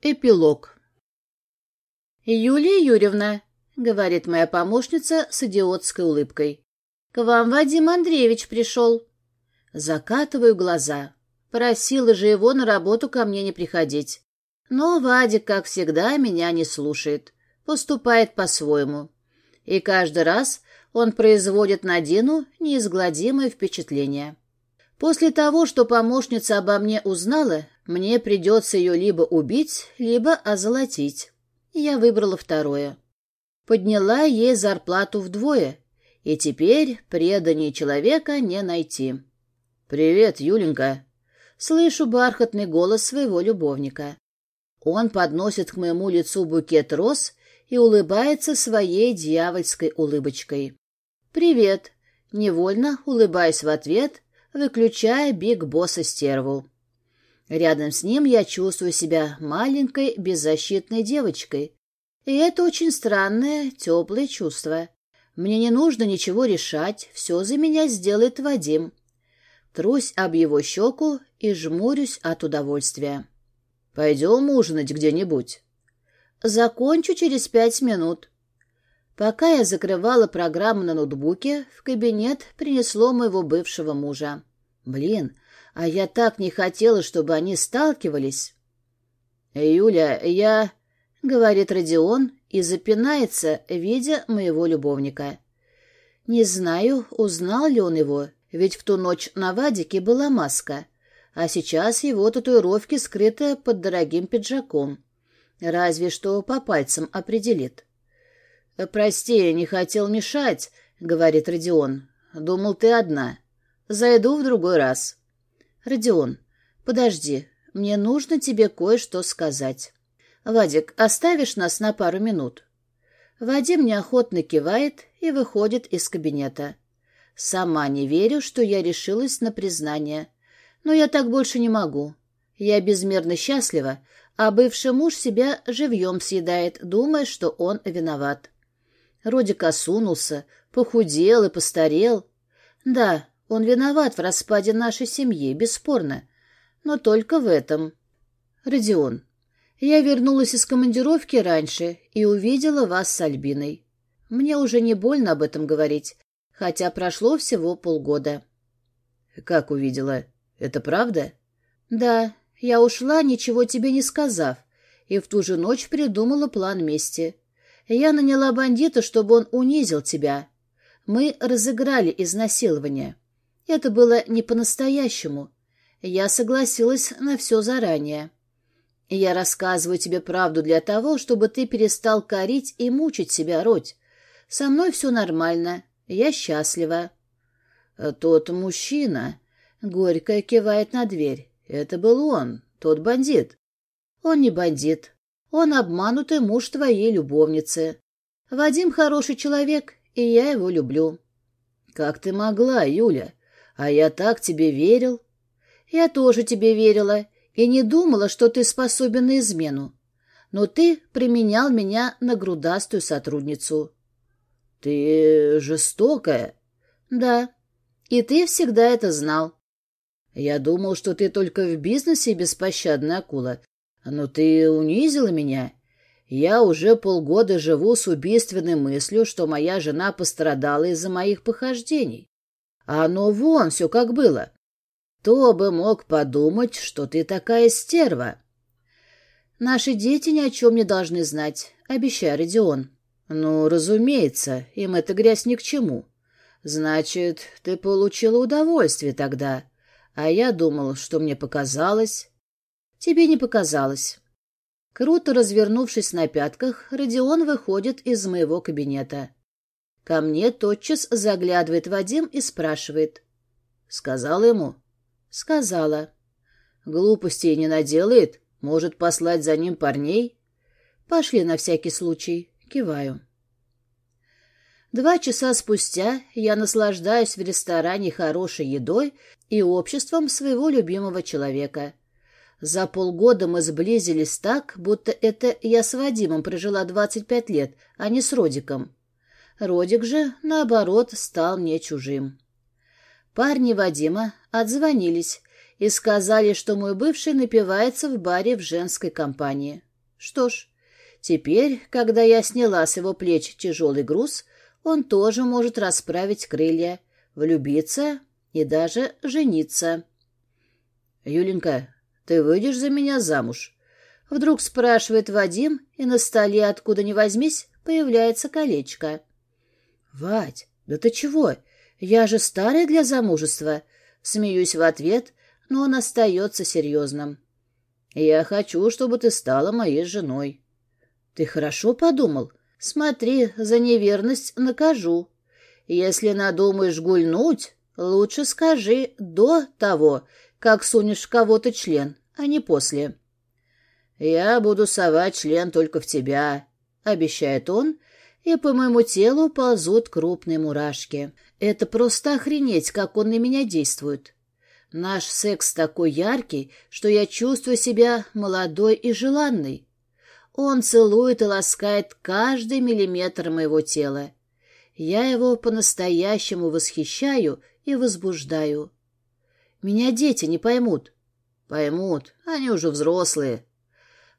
Эпилог. «Юлия Юрьевна», — говорит моя помощница с идиотской улыбкой, — «к вам Вадим Андреевич пришел». Закатываю глаза. Просила же его на работу ко мне не приходить. Но Вадик, как всегда, меня не слушает. Поступает по-своему. И каждый раз он производит на Дину неизгладимое впечатление. После того, что помощница обо мне узнала, мне придется ее либо убить, либо озолотить. Я выбрала второе. Подняла ей зарплату вдвое, и теперь преданнее человека не найти. «Привет, Юленька!» Слышу бархатный голос своего любовника. Он подносит к моему лицу букет роз и улыбается своей дьявольской улыбочкой. «Привет!» Невольно улыбаясь в ответ, выключая Биг Босса стерву. Рядом с ним я чувствую себя маленькой беззащитной девочкой. И это очень странное, теплое чувство. Мне не нужно ничего решать, все за меня сделает Вадим. Трусь об его щеку и жмурюсь от удовольствия. «Пойдем ужинать где-нибудь». «Закончу через пять минут». Пока я закрывала программу на ноутбуке, в кабинет принесло моего бывшего мужа. Блин, а я так не хотела, чтобы они сталкивались. «Юля, я...» — говорит Родион и запинается, видя моего любовника. Не знаю, узнал ли он его, ведь в ту ночь на Вадике была маска, а сейчас его татуировки скрыты под дорогим пиджаком. Разве что по пальцам определит. «Прости, не хотел мешать», — говорит Родион. «Думал, ты одна». Зайду в другой раз. Родион, подожди, мне нужно тебе кое-что сказать. Вадик, оставишь нас на пару минут? Вадим неохотно кивает и выходит из кабинета. Сама не верю, что я решилась на признание. Но я так больше не могу. Я безмерно счастлива, а бывший муж себя живьем съедает, думая, что он виноват. Родик осунулся, похудел и постарел. Да, он виноват в распаде нашей семьи, бесспорно. Но только в этом. Родион, я вернулась из командировки раньше и увидела вас с Альбиной. Мне уже не больно об этом говорить, хотя прошло всего полгода. Как увидела? Это правда? Да, я ушла, ничего тебе не сказав, и в ту же ночь придумала план мести. Я наняла бандита, чтобы он унизил тебя. Мы разыграли изнасилование. Это было не по-настоящему. Я согласилась на все заранее. Я рассказываю тебе правду для того, чтобы ты перестал корить и мучить себя, Родь. Со мной все нормально, я счастлива. Тот мужчина, горько кивает на дверь. Это был он, тот бандит. Он не бандит. Он обманутый муж твоей любовницы. Вадим хороший человек, и я его люблю. Как ты могла, Юля? А я так тебе верил. Я тоже тебе верила и не думала, что ты способен на измену. Но ты применял меня на грудастую сотрудницу. Ты жестокая. Да. И ты всегда это знал. Я думал, что ты только в бизнесе беспощадная акула. Но ты унизила меня. Я уже полгода живу с убийственной мыслью, что моя жена пострадала из-за моих похождений. А оно вон все как было. Кто бы мог подумать, что ты такая стерва? Наши дети ни о чем не должны знать, обещай, Родион. Ну, разумеется, им эта грязь ни к чему. Значит, ты получила удовольствие тогда. А я думал, что мне показалось. Тебе не показалось. Круто развернувшись на пятках, Родион выходит из моего кабинета. Ко мне тотчас заглядывает Вадим и спрашивает. «Сказала ему?» «Сказала». «Глупостей не наделает? Может послать за ним парней?» «Пошли на всякий случай». Киваю. Два часа спустя я наслаждаюсь в ресторане хорошей едой и обществом своего любимого человека. За полгода мы сблизились так, будто это я с Вадимом прожила 25 лет, а не с Родиком. Родик же, наоборот, стал мне чужим. Парни Вадима отзвонились и сказали, что мой бывший напивается в баре в женской компании. Что ж, теперь, когда я сняла с его плеч тяжелый груз, он тоже может расправить крылья, влюбиться и даже жениться. «Юленька, ты выйдешь за меня замуж?» Вдруг спрашивает Вадим, и на столе, откуда ни возьмись, появляется колечко. «Вадь, да ты чего? Я же старая для замужества!» Смеюсь в ответ, но он остается серьезным. «Я хочу, чтобы ты стала моей женой». «Ты хорошо подумал? Смотри, за неверность накажу. Если надумаешь гульнуть, лучше скажи до того, как сунешь кого-то член, а не после». «Я буду совать член только в тебя», — обещает он, и по моему телу ползут крупные мурашки. Это просто охренеть, как он на меня действует. Наш секс такой яркий, что я чувствую себя молодой и желанной. Он целует и ласкает каждый миллиметр моего тела. Я его по-настоящему восхищаю и возбуждаю. Меня дети не поймут. Поймут, они уже взрослые.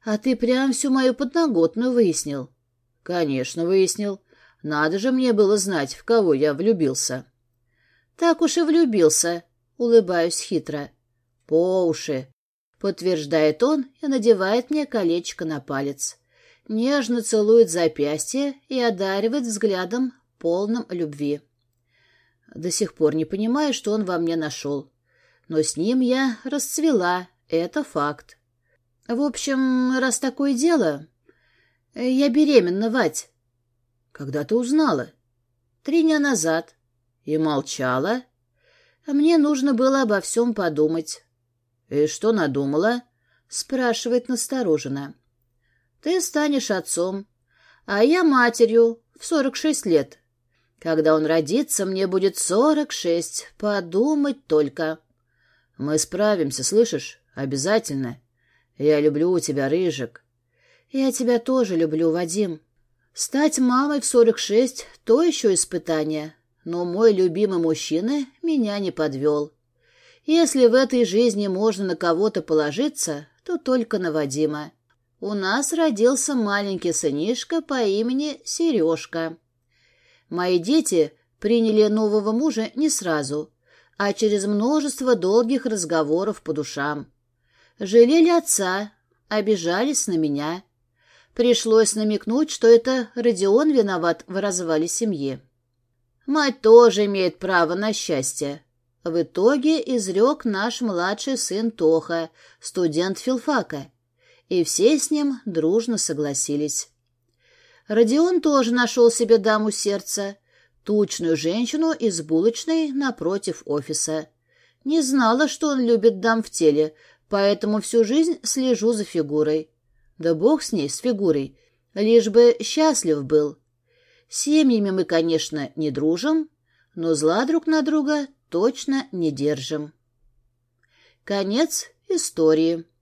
А ты прям всю мою подноготную выяснил. Конечно, выяснил. Надо же мне было знать, в кого я влюбился. Так уж и влюбился, улыбаюсь хитро. По уши, подтверждает он и надевает мне колечко на палец. Нежно целует запястье и одаривает взглядом полным любви. До сих пор не понимаю, что он во мне нашел. Но с ним я расцвела, это факт. В общем, раз такое дело... Я беременна, Вать. Когда ты узнала? Три дня назад. И молчала? Мне нужно было обо всем подумать. И что надумала? Спрашивает настороженно. Ты станешь отцом, а я матерью в сорок шесть лет. Когда он родится, мне будет сорок шесть. Подумать только. Мы справимся, слышишь? Обязательно. Я люблю тебя, Рыжик. Я тебя тоже люблю, Вадим. Стать мамой в сорок шесть — то еще испытание. Но мой любимый мужчина меня не подвел. Если в этой жизни можно на кого-то положиться, то только на Вадима. У нас родился маленький сынишка по имени Сережка. Мои дети приняли нового мужа не сразу, а через множество долгих разговоров по душам. Жалели отца, обижались на меня. Пришлось намекнуть, что это Родион виноват в развале семьи. Мать тоже имеет право на счастье. В итоге изрек наш младший сын Тоха, студент филфака, и все с ним дружно согласились. Родион тоже нашел себе даму сердца, тучную женщину из булочной напротив офиса. Не знала, что он любит дам в теле, поэтому всю жизнь слежу за фигурой. Да бог с ней, с фигурой, лишь бы счастлив был. Семьями мы, конечно, не дружим, но зла друг на друга точно не держим. Конец истории.